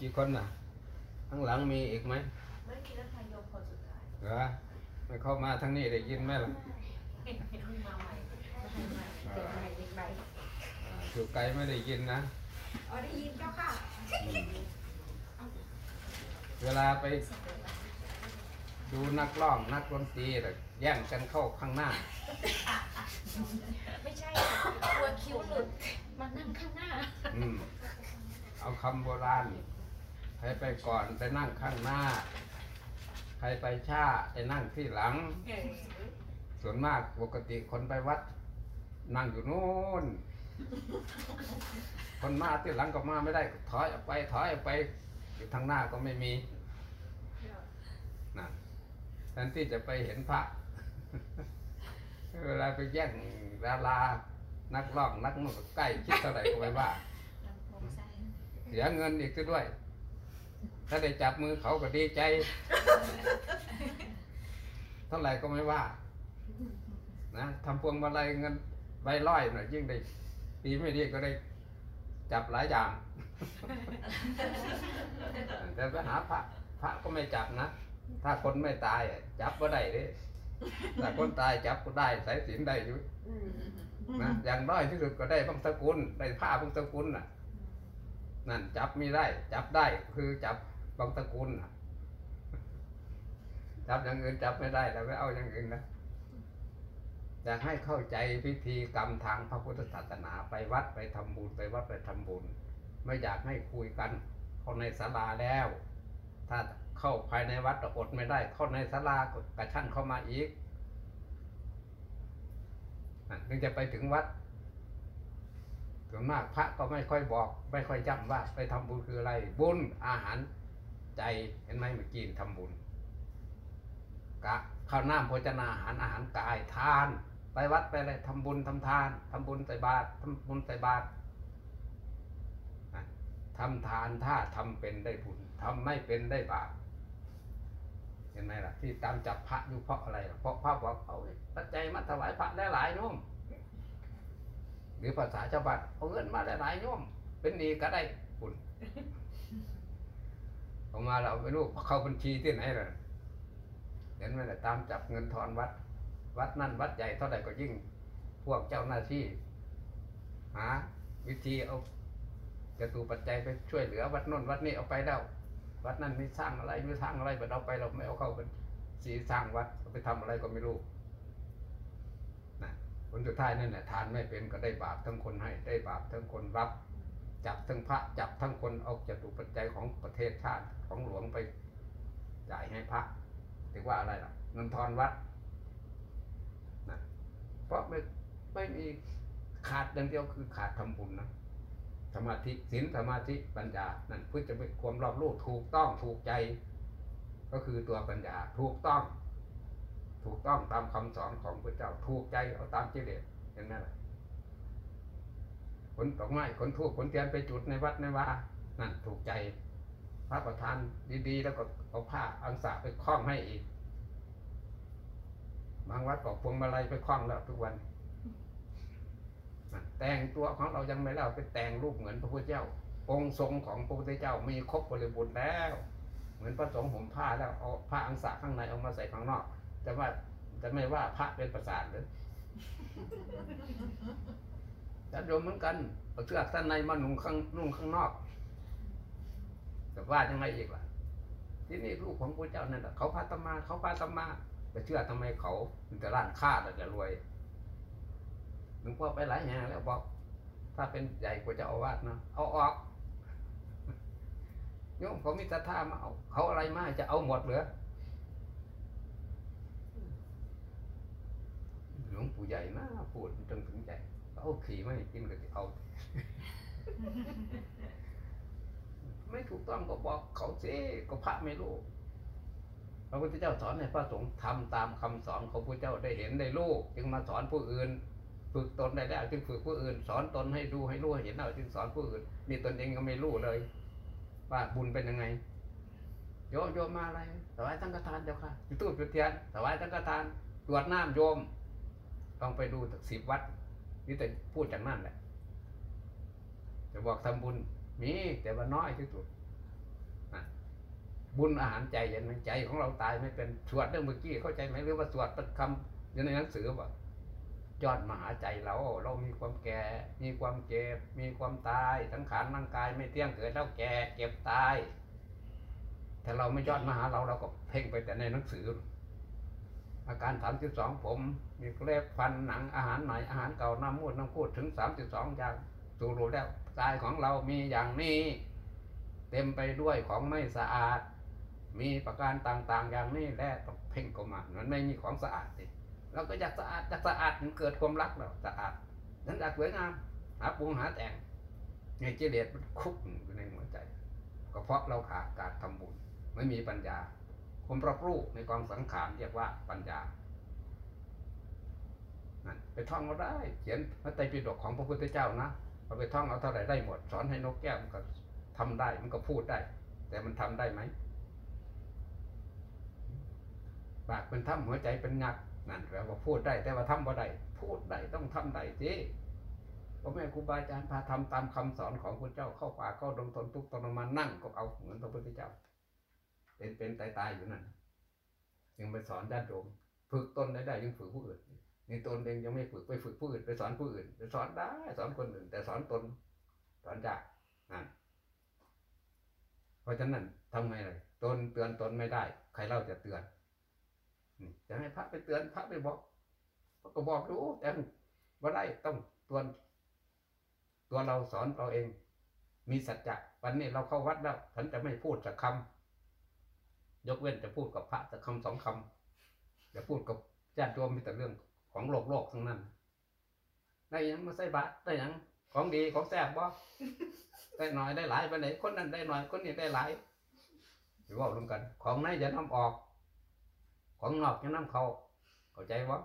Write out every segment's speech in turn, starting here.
กี่คนน่ะ ข้างหลังมีอีกไหมไม่มีแล้วค่ะโยมคนสุดท้ายเหรอไม่เข้ามาทางนี้ได้ยินไหมล่ะมาใหม่เด็กใหม่เด็กใหม่อ่าอยู่ไกลไม่ได้ยินนะอ๋อได้ยินเจ้าค่ะอืมเวลาไปดูนักร้องนักดนตรีน่ะแย่งกันเข้าข้างหน้า ไม่ใช่ค่ะกลัวคิ้วหลุดมานั่งข้างหน้าอืมเอาคำโบราณ ใครไปก่อนไปนั่งข้างหน้า ใครไปช้าไปนั่งที่หลังเออส่วนมากปกติคนไปวัด นั่งอยู่โน่นคนมาที่หลังก็มาไม่ได้ก็ถอยออกไปถอยออกไปอยู่ทางหน้าก็ไม่มีนะแทนที่จะไปเห็นพระเวลาไปแย่งดารานักร้องนักมันก็ใกล้คิดเท่าไหร่ก็ไม่ว่าลำโพงใส่เสียเงินอีกซะด้วย ถ้าได้จับมือเขาก็ดีใจ เท่าไหร่ก็ไม่ว่า นะทำพวงมาลัยเงินใบร้อยหน่อยยิ่งได้ดีไม่ดีก็ได้จับหลายอย่าง แต่ไปหาพระพระก็ไม่จับนะ ถ้าคนไม่ตายอะจับก็ได้เด้แต่คนตายจับก็ได้สายสินได้อยู่นะอย่างน้อยที่สุดก็ได้บังสกุลได้ผ้าบังสกุลน่ะ นั่นจับไม่ได้ จับได้คือจับ บางตระกูลนะจับอย่างอื่นจับไม่ได้เราไม่เอาอย่างอื่นนะอยากให้เข้าใจพิธีกรรมทางพระพุทธศาสนาไปวัดไปทำบุญไปวัดไปทำบุญ ไม่อยากให้คุยกัน เข้าในศาลาแล้ว ถ้าเข้าภายในวัดอดไม่ได้ เข้าในศาลาก็กระชั้นเข้ามาอีกถึงจะไปถึงวัดส่วนมากพระก็ไม่ค่อยบอก ไม่ค่อยจำว่าไปทำบุญคืออะไร บุญอาหาร ใจเห็นไหมเมื่อกี้ทำบุญกะข้าวน้ำโภชนาอาหารอาหารกายทาน ไปวัดไปอะไรทำบุญทำทานทำบุญใส่บาตรทำบุญใส่บาตรอะทำทานถ้าทำเป็นได้บุญทำไม่เป็นได้บาปเห็นไหมล่ะ ที่ตามจับพระอยู่เพราะอะไร เพราะพระบอกเอาปัจจัยมาถวายพระได้หลายโน้มหรือภาษาชาวบ้านเอาเงินมาหลายๆโยมเป็นหนี้ก็ได้คุณ เอามาเราไม่รู้เข้าบัญชีที่ไหนเลยเห็นไหมล่ะตามจับเงินทอนวัด วัดนั่นวัดใหญ่เท่าไหร่ก็ยิ่ง พวกเจ้าหน้าที่หาวิธีเอาจะตูปัจจัยไปช่วยเหลือ วัดน้นวัดนี้เอาไปแล้ววัดนั้นไม่สร้างอะไรไม่สร้างอะไรไปเอาไปเราไม่เอาเข้าเป็นสีสร้างวัดไปทำอะไรก็ไม่รู้นะผลสุดท้ายนั่นแหละทานไม่เป็นก็ได้บาปทั้งคนให้ได้บาปทั้งคนรับ จับทั้งพระจับทั้งคนเอาจตุปัจจัยของประเทศชาติของหลวงไปจ่ายให้พระถือว่าอะไรล่ะเงินทอนวัดนะเพราะไม่ไม่มีขาดอย่างเดียวคือขาดทำบุญนะสมาธิศีลสมาธิปัญญานั่นเพื่อจะเป็นความรอบรู้ถูกต้องถูกใจ ก็คือตัวปัญญาถูกต้อง ถูกต้องตามคำสอนของพระเจ้าถูกใจเอาตามกิเลสเห็นไหละ ขนดอกไม้ขนทูบขนเทียนไปจุดในวัดในวานั่นถูกใจ พระประธานดี ๆ แล้วก็เอาผ้าอังสะไปคล้องให้อีก บางวัดก็พวงมาลัยไปคล้องแล้วทุกวัน แต่งตัวของเรายังไม่แล้วไปแต่งรูปเหมือนพระพุทธเจ้า องค์ทรงของพระพุทธเจ้ามีครบบริบูรณ์แล้ว เหมือนพระสงฆ์ห่มผ้าแล้วเอาผ้าอังสะข้างในเอามาใส่ข้างนอก แต่ว่าจะไม่ว่าพระเป็นประสาทเล ยแต่โยมเหมือนกันเอาเสื้อสั้นในมาหนุ่งข้างนุ่งข้างนอก แต่ว่ายังไงอีกล่ะ ที่นี่ลูกของพระเจ้านั่นแหละเขาพาตมาเขาพาตมาไปเชื่อทำไมเขาเป็นแต่ร้านค้าแต่จะรวยหลวงพ่อไปหลายแห่งแล้วบอก ถ้าเป็นใหญ่กว่าเจะเอาวาดนะเอาออกโยมเขามีศรัทธามาเอาเขาอะไรมาจะเอาหมดเหรือหลวงปู่ใหญ่นะพูดจนถึงใจ เอาขี่ไม่กินก็จะเอา ไม่ถูกต้องก็บอกเขาสิก็พระไม่รู้พระพุทธเจ้าสอนให้พระสงฆ์ทำตามคำสอนของพระเจ้าได้เห็นได้รู้จึงมาสอนผู้อื่น ฝึกตนได้แล้วจึงฝึกผู้อื่น สอนตนให้ดูให้รู้ให้เห็นแล้วจึงสอนผู้อื่นนี่ตนเองก็ไม่รู้เลย ว่าบุญเป็นยังไงโยมโยมมาอะไรถวายสังฆทานเจ้าค่ะจุดธูปจุดเทียนถวายสังฆทานตรวจน้ำโยม ต้องไปดูถึงสิบวัด นี่แต่พูดจากนั่นแหละจะบอกทำบุญมีแต่ว่าน้อยที่สุดบุญอาหารใจเห็นไหมใจของเราตายไม่เป็นสวดเรื่องเมื่อกี้เข้าใจไหมหรือว่าสวดเป็นคำอยู่ในหนังสือว่ายอดมหาใจเรา เรามีความแก่ มีความเจ็บ มีความตายสังขารร่างกายไม่เที่ยงเกิดแล้วแก่เก็บตายถ้าเราไม่ยอดมหาเราเราก็เพ่งไปแต่ในหนังสือ อาการสามสิบสองผมมีเล็บฟันหนังอาหารใหม่อาหารเก่าน้ำมูดน้ำคูดถึงสามสิบสองอย่างสูรู้แล้วกายของเรามีอย่างนี้ เต็มไปด้วยของไม่สะอาด มีประการต่างๆ อย่างนี้แหละต้องเพ่งเข้ามามันไม่มีของสะอาดสิเราก็อยากสะอาดอยากสะอาดมันเกิดความรักเราสะอาดนั้นอยากสวยงามหาปรุงหาแต่งในกิเลสมันคุกอยู่ในหัวใจ ก็เพราะเราขาดการทำบุญไม่มีปัญญา คมรับรู้ในกองสังขารเรียกว่าปัญญานั่นไปท่องเราได้ เขียนพระไตรปิฎกของพระพุทธเจ้านะเอาไปท่องเอาเท่าไหร่ได้หมด สอนให้นกแก้วมันก็ทำได้มันก็พูดได้ แต่มันทำได้ไหมปากเป็นถ้ำหัวใจเป็นงักนั่นแปลว่าพูดได้ แต่ว่าทำบ่ได้พูดได้ต้องทำได้สิพ่อแม่ครูบาอาจารย์พาทำตามคำสอนของพระเจ้าเข้าป่าเข้าดงทนทุกข์ทรมานนั่งก็เอาเหมือนพระพุทธเจ้า เป็นเป็นตายตายอยู่นั่นยังไปสอนญาติโยมฝึกตนได้ได้ยังฝึกผู้อื่นนี่ตนเองยังไม่ฝึกไปฝึกผู้อื่นไปสอนผู้อื่นไปสอนได้สอนคนอื่น แต่สอนตนสอนยากนั่นเพราะฉะนั้นทำไงเลยตนเตือนตนไม่ได้ ใครเล่าจะเตือนจะให้พระไปเตือนพระไปบอกพระก็บอกรู้แต่ว่าได้ต้องตัวตัวเราสอนเราเอง มีสัจจะวันนี้เราเข้าวัดแล้วฉันจะไม่พูดสักคำ ยกเว้นจะพูดกับพระสักคำสองคำจะพูดกับญาติโยมมีแต่เรื่องของโลกโลกทั้งนั้นได้ยังมาใส่บาตรได้ยังของดีของแซ่บบ่ได้หน่อยได้หลายไปไหนคนนั้นได้หน่อยคนนี้ได้หลายหรือว่ารวมกัน ของในจะนำออก ของนอกจะนำเข้าเข้าใจบ่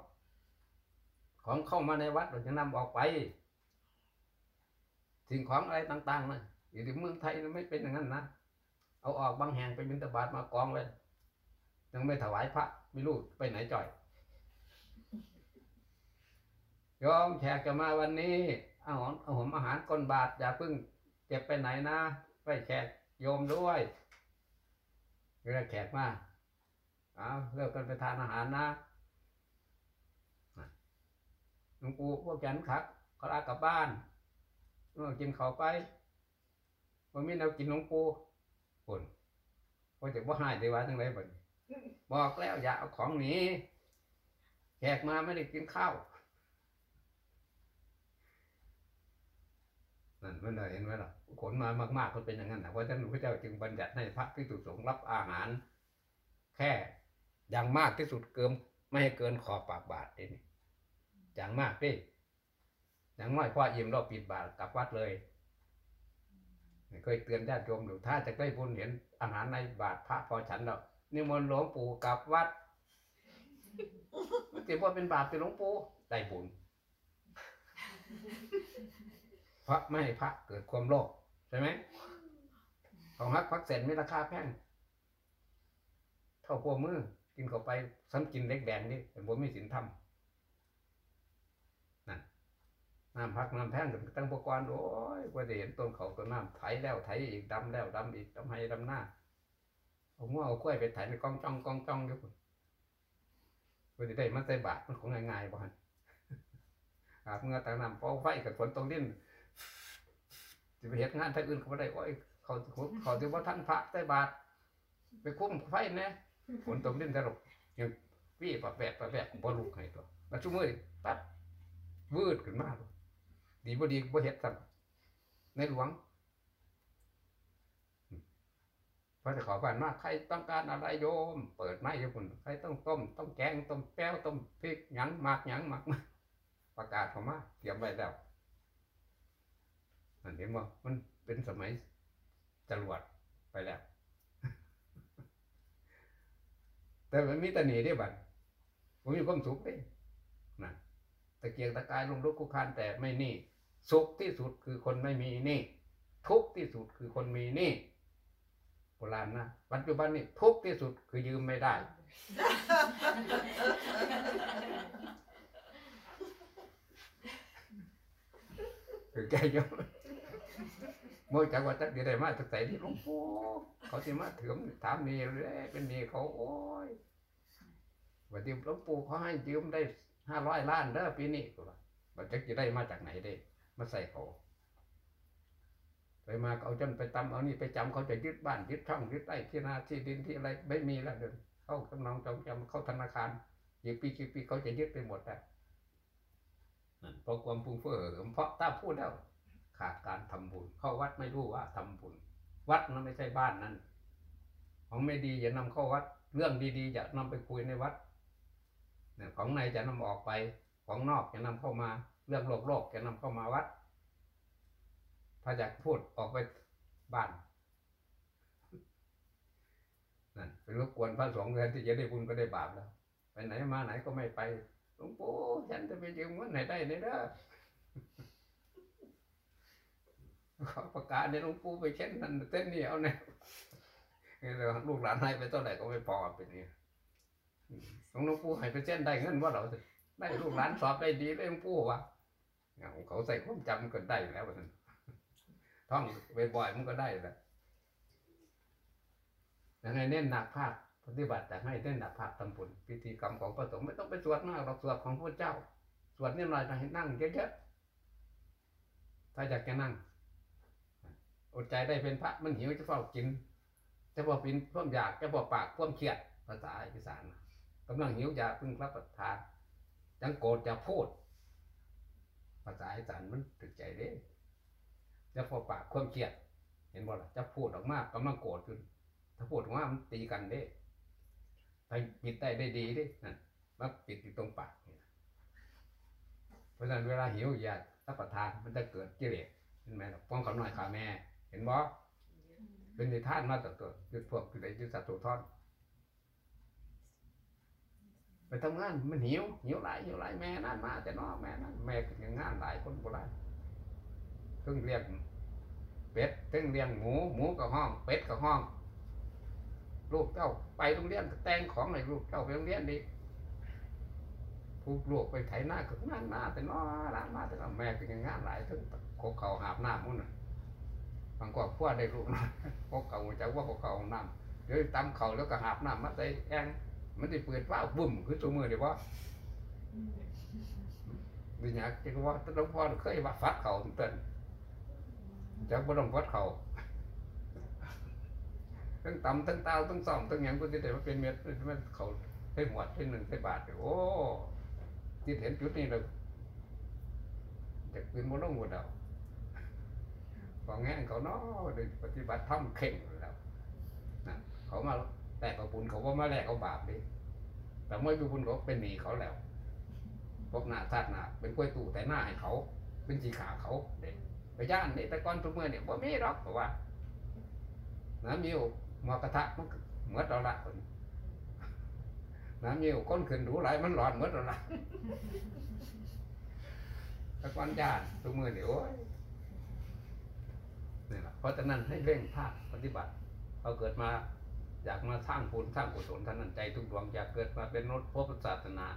ของเข้ามาในวัดเราจะนำออกไปสิ่งของอะไรต่างๆนะอยู่ที่เมืองไทยไม่เป็นอย่างนั้นนะ เอาออกบางแห่งไปบิณฑบาตมากองไว้ยังไม่ถวายพระไม่รู้ไปไหนจ่อยโยมแขกจะมาวันนี้เอาหอมเอาหอมอาหารก้นบาทอย่าเพิ่งเก็บไปไหนนะไปแขกโยมด้วยเรียกแขกมาเอาเลิกกันไปทานอาหารนะหลวงปู่พวกแกนขักเขาลากลับบ้านกินเขาไปว่ามีแนวกินหลวงปู่ คนว่าจะว่าหายได้ว่าทั้งไรบ่ดนี้บอกแล้วอย่าเอาของหนีแขกมาไม่ได้กินข้าวนั่นมันเลยเห็นไหมล่ะขนมามากๆก็เป็นอย่างนั้นนะเพราะฉะนั้นพระเจ้าจึงบัญญัติให้พระพิสุสงรับอาหาร แค่อย่างมากที่สุดเกินไม่ให้เกินขอบปากบาทนี่อย่างมากดิอย่างน้อยพออิ่มเราปิดบาทกลับวัดเลย เคยเตือนญาติโยมอยู่ถ้าจะได้บุญเห็นอาหารในบาทพระพอฉันแล้วนิมนต์หลวงปู่กลับวัดมันถือว่าเป็นบาปเป็นหลวงปู่ได้บุญเพราะไม่ให้พระเกิดความโลภใช่ไหมของฮักพักเสร็จมีราคาแพงเท่าพวมือกินเข้าไปซ้ำกินเล็กแดงนี่เป็นบุญมีศีลธรรมนั่น น้ำพักน้ำแพงตั้งปกรณ์โอ้ยกว่าจะเห็นต้นเขาต้นน้ำไถแล้วไถอีกดำแล้วดำอีกดำให้ดำหน้าเอาง้อเอากล้วยไปไถในกองจ้องกองจ้องอยู่พุ่นกว่าจะได้มันใส่บาทมันของง่ายๆบ่ฮันอาบเมื่อต่างน้ำเป่าไฟกับฝนตรงดินจะไปเหตุงานท่านอื่นเขาไม่ได้โอ้ยเขาเขาถือว่าท่านพระใส่บาตรไปคุ้มไฟน่ฝนตรงดินตลกยังวี่ปะแปะปะแปะบ่ลุกให้ตัวแล้วชุ่มมือปั๊บวืดขึ้นมาเลย ดีบ่ดีบ่เฮ็ดซ้ำในหลวงพระจะขอผ่านมาใครต้องการอะไรโยม เปิดไม้โยมใครต้องต้มต้องแกงต้มแป้วต้มพริกหยังหมักหยังหมักประกาศเข้ามาเตรียมไว้แล้วมันเห็นว่ามันเป็นสมัยจรวดไปแล้ว แต่มันมีแตะหนีได้บัดผมมีความสุขเด้นะตะเกียงตะกายลงลุกคุกคานแต่ไม่นี่ สุขที่สุดคือคนไม่มีหนี่ทุกที่สุดคือคนมีหนี่โบราณนะปัจจุบันนี่ทุกที่สุดคือยืมไม่ได้ คือแกยอมโมจากว่าจักเดีได้มาจากใส่ที่หลวงปู่เขาสิมาเถือมถามนี่เลยเป็นนี่เขาโอ้ยวันที่หลวงปู่เขาให้ยืมได้ห้าร้อยล้านเด้อปีนี้ก็ว่าบัดจะจะได้มาจากไหนได้ มาใส่เขาไปมาเอาจนไปตำเอานี่ไปจำเขาจะยึดบ้านยึดช่องยึดไร่ที่นาที่ดินที่อะไรไม่มีแล้วเดินเข้ากำนองจองจำเข้าธนาคารยี่ปีกี่ปีเขาจะยึดไปหมดแล้วนั่นเพราะความฟุ้งเฟ้อเพราะถ้าพูดแล้วขาดการทำบุญเข้าวัดไม่รู้ว่าทำบุญ วัดนั้นไม่ใช่บ้านนั้น ของไม่ดีอย่านำเข้าวัด เรื่องดีๆอย่านำไปคุยในวัดเนี่ยของในจะนำออกไปของนอกจะนำเข้ามา เรื่องโลกโลกจะนำเข้ามาวัดถ้าอยากพูดออกไปบ้านนั่นเป็นรบกวนพระสงฆ์แทนที่จะได้บุญก็ได้บาปแล้ว ไปไหนมาไหนก็ไม่ไปหลวงปู่ฉันจะไปยืมเงินไหนได้เนี่ยเด้อขอประกาศในหลวงปู่ไปเช่นนั้นเต้นนี่เอาเนี่ยเราลูกหลานให้ไปเท่าไหร่ก็ไม่พอเป็นนี่หลวงปู่ให้ไปเช่นได้เงินว่าเราได้ลูกหลานสอบได้ดีได้หลวงปู่วะ เขาใส่ความจำก็ได้แล้วมันท่องบ่อยๆมันก็ได้แล้วยังไงเน้นหนักภาคปฏิบัติแต่ให้เน้นหนักภาคทำบุญพิธีกรรมของพระสงฆ์ไม่ต้องไปสวดมากหรอกสวดของพระเจ้า สวดนิดหน่อยให้นั่งเยอะๆถ้าอยากจะนั่งอดใจได้เป็นพระมันหิวจะเฝ้ากินจะบอกป็นพ่วมอยากจะบอกปากพ่วมเครียดภาษาอีสานกำลังหิวอยากพึ่งรับประทานจังโกรธจะพูด ภาษาอีสานมันถึกใจเด้จะพอปากความเครียด เห็นบ่ล่ะจะพูดออกมากำลังโกรธขึ้นถ้าพูดออกมามันตีกันเด้ไปปิดได้ได้ดีเด้นั่นมาปิดอยู่ตรงปากนี่นะเพราะฉะนั้นเวลาหิวอยากรับประทานมันจะเกิดกิเลสเห็นไหมล่ะป้องกันหน่อยขาแม่ เห็นบ่เป็นในท่านมาตัวตัวยุดพวกคือไอ้ยุดสัตว์ตัวทอด ไปทำงานมันหิวหิวหลายหิวหลายแม่นั่นมาแต่นอแม่นั่นแม่ก็ยังงานหลายคนโบราณเพิ่งเลี้ยงเป็ดเพิ่งเลี้ยงหมูหมูกับห้อง เป็ดกับห้องลูกเจ้าไปโรงเรียนแต่งของให้ลูกเจ้าไปโรงเรียนดีผู้ลูกไปไถหน้าก็งานหน้าแต่นอร้านมาแต่นอแม่ก็ยังงานหลายถึงโคกเขาหาบน้ำมุ่นน่ะบางกอกพวดได้ลูกน้อยโคกเขาจะว่าโคกเขาหน้ำเดี๋ยวตำเขาแล้วก็หาบน้ำมาใส่แอง มันได้เปิดว้าวบุ่มคือตัวมือเดี๋ยวว่าดิญญาคิดว่าหลวงพ่อเคยว่าฟัดเขาเต้นจะบ่ต้องฟัดเขาทั้งตำทั้งเต้าทั้งซ่อมทั้งหยังก็จะได้มาเป็นเม็ดมันเขาใส่หมวดใส่หนึ่งใส่บาทเดี๋ยวโอ้ที่เห็นจุดนี้เลยจากปืนโมลงหมดแล้วของแง่เขาเนาะเดี๋ยวปฏิบัติธรรมเข่งแล้วนะเขามาแล กกับบุญเขาว่ามาแลกเอาบาปดิแต่ไม่มีบุญเขาเป็นหนีเขาแล้วพบหน้าชาติหน้าเป็นกล้วยตู่แต่หน้าให้เขา เป็นสีขาเขาเด็กไปย่านนี่แต่ก่อนตัวเมื่อเนี่ยบ่มีหรอกเพราะว่าน้ำมิวหมอกระทะมันเหมือนเราละคนน้ำมิวก้นขึ้นดูไหลมันหลอนเหมือนเราละตะก้อนญาติตัวมือเดี๋ยโอ้ยนี่แหละเพราะฉะนั้นให้เร่งภาคปฏิบัติเราเกิดมา อยากมาสร้างบุญสร้างกุศลท่านนั้นใจทุกดวงอยากเกิดมาเป็นนรพบศาสนา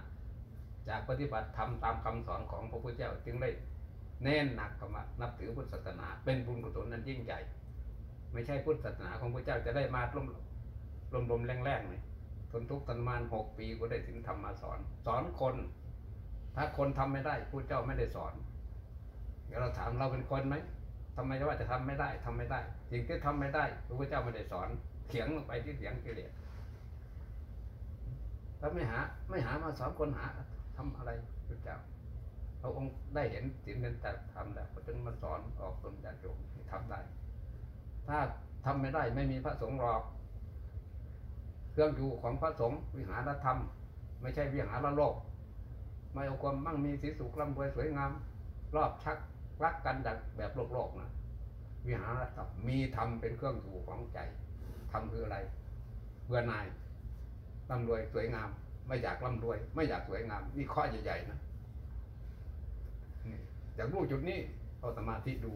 อยากปฏิบัติทำตามคำสอนของพระพุทธเจ้าจึงได้แน่นหนักคำว่านับถือพุทธศาสนา เป็นบุญกุศลนั้นยิ่งใหญ่ไม่ใช่พุทธศาสนาของพระเจ้าจะได้มาลมลมลมแรงแรงๆเลยทนทุกข์ทรมานหกปีก็ได้ถึงธรรมมาสอน สอนคน ถ้าคนทำไม่ได้ผู้เจ้าไม่ได้สอนเดี๋ยวเราถามเราเป็นคนไหมทำไมว่าจะทำไม่ได้ทำไม่ได้สิ่งที่ทำไม่ได้พระพุทธเจ้าไม่ได้สอน เถียงลงไปที่เถียงกิเลสถ้าไม่หา ไม่หามาสอนคนหาทำอะไรพระเจ้าพระองค์ได้เห็นสิ่งนั้นแต่ทำแล้วก็จึงมาสอนออกตนญาติโยมให้ทำได้ ถ้าทำไม่ได้ไม่มีพระสงฆ์หรอก เครื่องอยู่ของพระสงฆ์วิหารธรรม ไม่ใช่วิหารโลก ไม่เอาความมั่งมีสีสุขร่ำรวยสวยงาม รอบชักรักกันดังแบบโลกโลกนะวิหารธรรมมีธรรมเป็นเครื่องอยู่ของใจ รรมคืออะไร เบื่อหน่ายร่ำรวยสวยงาม ไม่อยากร่ำรวย ไม่อยากสวยงาม นี่ข้อใหญ่ๆนะนี่อยากรู้จุดนี้เอาสมาธิดู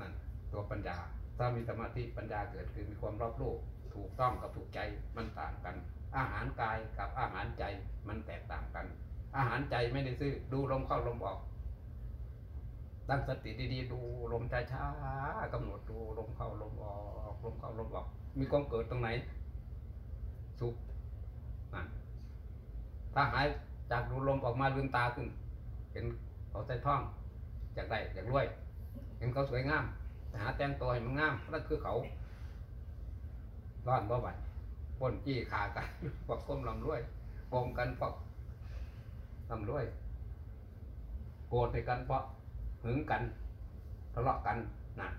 นั่นตัวปัญญา ถ้ามีสมาธิปัญญาเกิดขึ้นมีความรอบรู้ถูกต้องกับถูกใจมันต่างกัน อาหารกายกับอาหารใจมันแตกต่างกัน อาหารใจไม่ได้ซื้อดูลมเข้าลมออก ตั้งสติดีๆ ดูลมช้าๆกำหนดดูลมเข้าลมออกลมเข้าลมออก มีความเกิดตรงไหนสุขถ้าหายจากดูลมออกมาลืมตาขึ้น เห็นเขาใส่ท้องอยากได้อยากรวย เห็นเขาสวยงามหาแต่งตัวให้มันงามนั่นคือเขาร้อนบ่ไหวปนจี้ขากันพวกก้มลำรวยโกงกันเพราะลำรวย โกรธในกันเพราะ หึงกันทะเลาะกันนั่น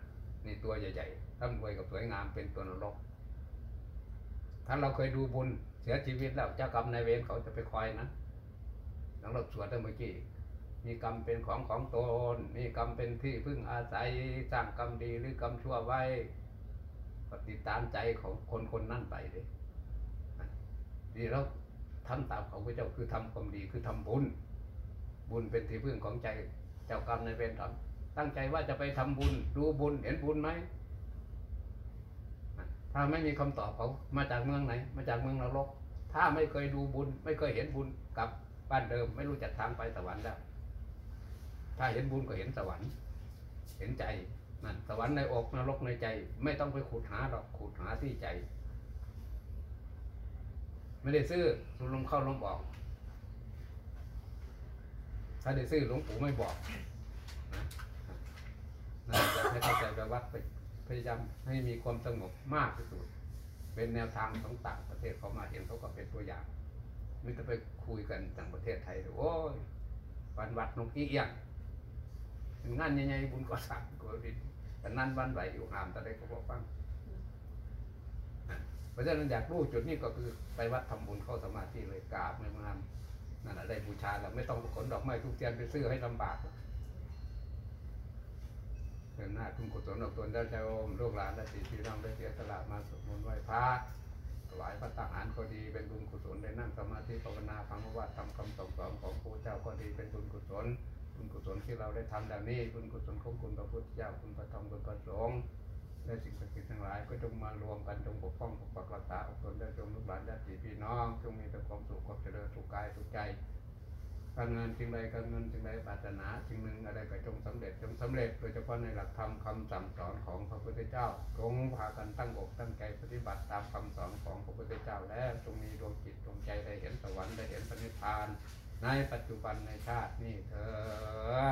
นี่ตัวใหญ่ๆร่ำรวยกับสวยงามเป็นตัวนรกถ้าเราเคยดูบุญเสียชีวิตแล้วเจ้ากรรมนายเวรเขาจะไปคอยนะหลังเราสวดเมื่อกี้มีกรรมเป็นของของตน มีกรรมเป็นที่พึ่งอาศัยสร้างกรรมดีหรือกรรมชั่วไว้ก็ติตามใจของคนคนนั่นไปเลยดีแล้วทำตามของพระเจ้าคือทำความดีคือทำบุญ บุญเป็นที่พึ่งของใจ เจ้ากรรมนายเวรทำตั้งใจว่าจะไปทำบุญ ดูบุญเห็นบุญไหมถ้าไม่มีคำตอบเขามาจากเมืองไหน มาจากเมืองนรก ถ้าไม่เคยดูบุญ ไม่เคยเห็นบุญกลับบ้านเดิม ไม่รู้จักทางไปสวรรค์แล้วถ้าเห็นบุญก็เห็นสวรรค์ เห็นใจนั่นสวรรค์ในอกนรกในใจ ไม่ต้องไปขุดหาหรอกขุดหาที่ใจ ไม่ได้ซื้อสุลมเข้าลมออก ถ้าได้ซื้อหลวงปู่ไม่บอกนะนั่นจะให้เข้าใจแบบวัดไปพยายามให้มีความสงบมากที่สุด เป็นแนวทางของต่างประเทศเขามาเห็นเขาก็เป็นตัวอย่างไม่ต้องไปคุยกันต่างประเทศไทยโอ้ยวันวัดนกอีเอียงงานใหญ่ๆบุญก็สั่งก็ดิแต่นั่นวันไหวอยู่หามแต่ได้ก็บอกฟังเพราะฉะนั้นอยากรู้จุดนี้ก็คือไปวัดทำบุญเข้าสมาธิเลยกราบในงาน นั่นแหละได้บูชาแล้วไม่ต้องขนดอกไม้ทุกเทียนไปซื้อให้ลำบากเดินหน้าคุณกุศลออกตนได้ใจโอมลูกหลานและสีพี่น้องได้เสียสละมาสวดมนต์ไหว้พระถวายพระทหารก็ดีเป็นบุญกุศลได้นั่งสมาธิภาวนาฟังพระว่าทำคำสั่งสอนของพระเจ้าก็ดีเป็นบุญกุศลบุญกุศลที่เราได้ทำแล้วนี้บุญกุศลของคุณพระพุทธเจ้าคุณพระธรรมคุณพระสงฆ์ และสิ่งศักดิ์สิทธิ์ทั้งหลายก็จงมารวมกันจงปกป้องปกปักรักษาออกตนได้จงลูกหลานญาติพี่น้องจงมีแต่ความสุขความเจริญสุขกายสุขใจการเงานสิ่งใดการเงินสิ่งใดปรารถนาสิ่งหนึ่งอะไรก็จงสำเร็จจงสำเร็จโดยเฉพาะในหลักธรรมคำสั่งสอนของพระพุทธเจ้าจงพากันตั้งอกตั้งใจปฏิบัติตามคำสอนของพระพุทธเจ้า แล้วจงมีดวงจิตดวงใจได้เห็นสวรรค์ได้เห็นพระนิพาน ในปัจจุบันในชาตินี้เถิด